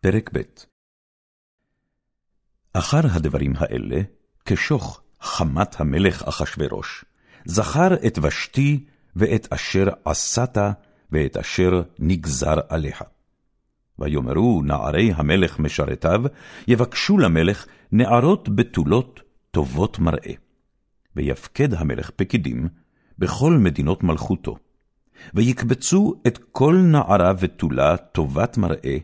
פרק ב' אחר הדברים האלה, כשוך חמת המלך אחשורוש, זכר את ושתי ואת אשר עשת ואת אשר נגזר עליך. ויאמרו נערי המלך משרתיו, יבקשו למלך נערות בתולות טובות מראה. ויפקד המלך פקידים בכל מדינות מלכותו. ויקבצו את כל נערה ותולה טובת מראה,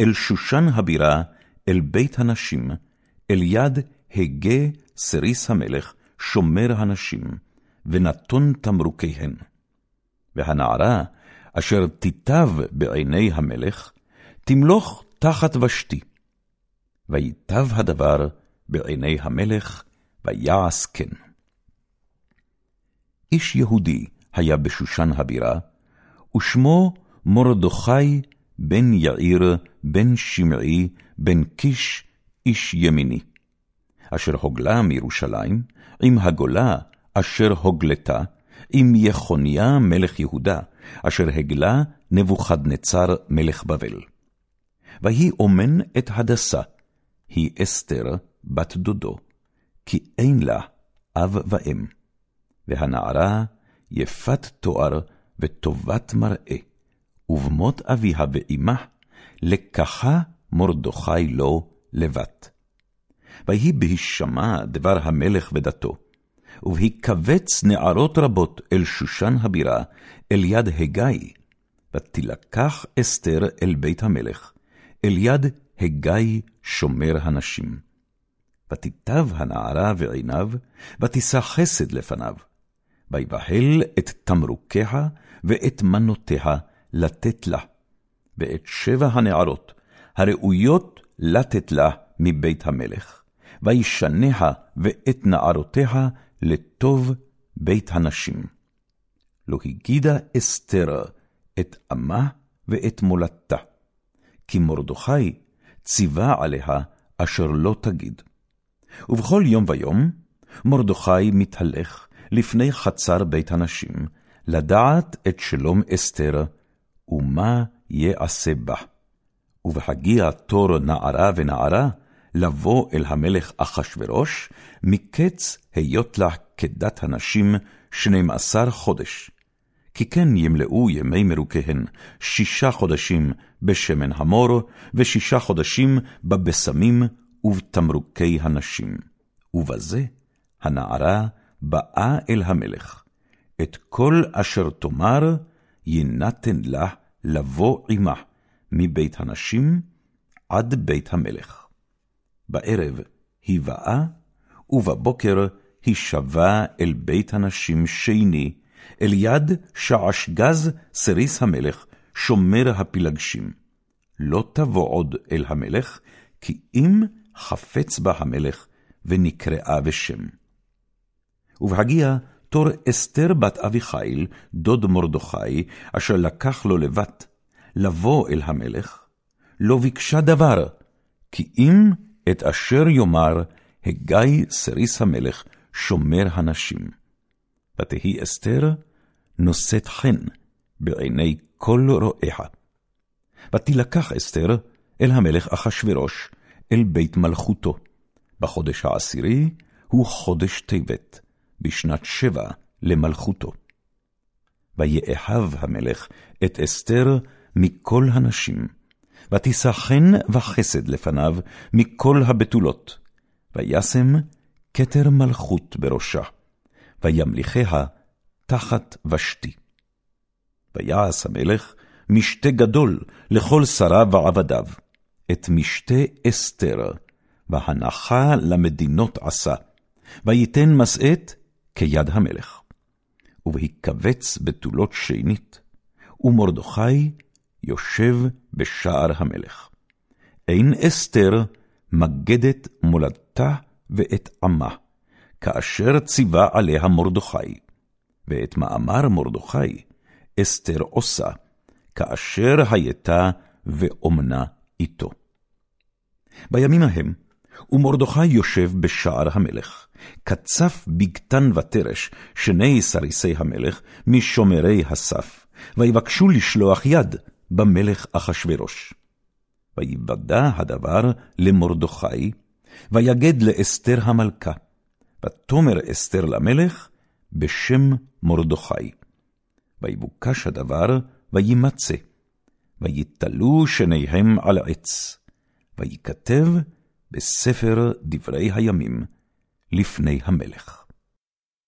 אל שושן הבירה, אל בית הנשים, אל יד הגה סריס המלך, שומר הנשים, ונתון תמרוקיהן. והנערה, אשר תיטב בעיני המלך, תמלוך תחת ושתי. ויטב הדבר בעיני המלך, ויעש כן. איש יהודי היה בשושן הבירה, ושמו מרדכי בן יאיר, בן שמעי, בן קיש, איש ימיני. אשר הוגלה מירושלים, עם הגולה אשר הוגלתה, עם יחוניה מלך יהודה, אשר הגלה נבוכדנצר מלך בבל. ויהי אומן את הדסה, היא אסתר בת דודו, כי אין לה אב ואם. והנערה יפת תואר וטובת מראה, ובמות אביה ואמה, לקחה מרדכי לו לבת. ויהי בהישמע דבר המלך ודתו, ובהיקבץ נערות רבות אל שושן הבירה, אל יד הגיא, ותילקח אסתר אל בית המלך, אל יד הגיא שומר הנשים. ותיטב הנערה ועיניו, ותישא חסד לפניו, ויבהל את תמרוקיה ואת מנותיה לתת לה, ואת שבע הנערות הראויות לתת לה מבית המלך, וישניה ואת נערותיה לטוב בית הנשים. לא הגידה אסתר את עמה ואת מולדתה, כי מרדכי ציווה עליה אשר לא תגיד. ובכל יום ויום מרדכי מתהלך לפני חצר בית הנשים, לדעת את שלום אסתר, ומה יעשה בה. ובהגיע תור נערה ונערה, לבוא אל המלך אחשורוש, מקץ היות לה כדת הנשים שנים עשר חודש. כי כן ימלאו ימי מרוקיהן שישה חודשים בשמן המור, ושישה חודשים בבשמים ובתמרוקי הנשים. ובזה הנערה באה אל המלך. את כל אשר תאמר, יינתן לה לבוא עמה, מבית הנשים עד בית המלך. בערב היא באה, ובבוקר היא שבה אל בית הנשים שני, אל יד שעשגז סריס המלך, שומר הפלגשים. לא תבוא עוד אל המלך, כי אם חפץ בה המלך, ונקראה בשם. ובהגיע תור אסתר בת אביחיל, דוד מרדכי, אשר לקח לו לבת, לבוא אל המלך, לא ביקשה דבר, כי אם את אשר יאמר, הגיא סריס המלך, שומר הנשים. ותהי אסתר נושאת חן בעיני כל רואיה. ותילקח אסתר אל המלך אחשורוש, אל בית מלכותו. בחודש העשירי הוא חודש טבת, בשנת שבע למלכותו. ויאהב המלך את אסתר מכל הנשים, ותישא חן וחסד לפניו מכל הבתולות, וישם כתר מלכות בראשה, וימליכיה תחת ושתי. ויעש המלך משתה גדול לכל שריו ועבדיו, את משתה אסתר, והנחה למדינות עשה, ויתן משאת כיד המלך. ובהיקבץ בתולות שנית, ומרדכי יושב בשער המלך. אין אסתר מגדת מולדתה ואת עמה, כאשר ציווה עליה מרדכי, ואת מאמר מרדכי אסתר עושה, כאשר הייתה ואומנה איתו. בימים ההם, ומרדכי יושב בשער המלך, קצף בגתן ותרש, שני סריסי המלך, משומרי הסף, ויבקשו לשלוח יד במלך אחשורוש. ויוודע הדבר למרדכי, ויגד לאסתר המלכה. ותאמר אסתר למלך בשם מרדכי. ויבוקש הדבר, וימצא. ויתלו שניהם על עץ. ויכתב בספר דברי הימים לפני המלך.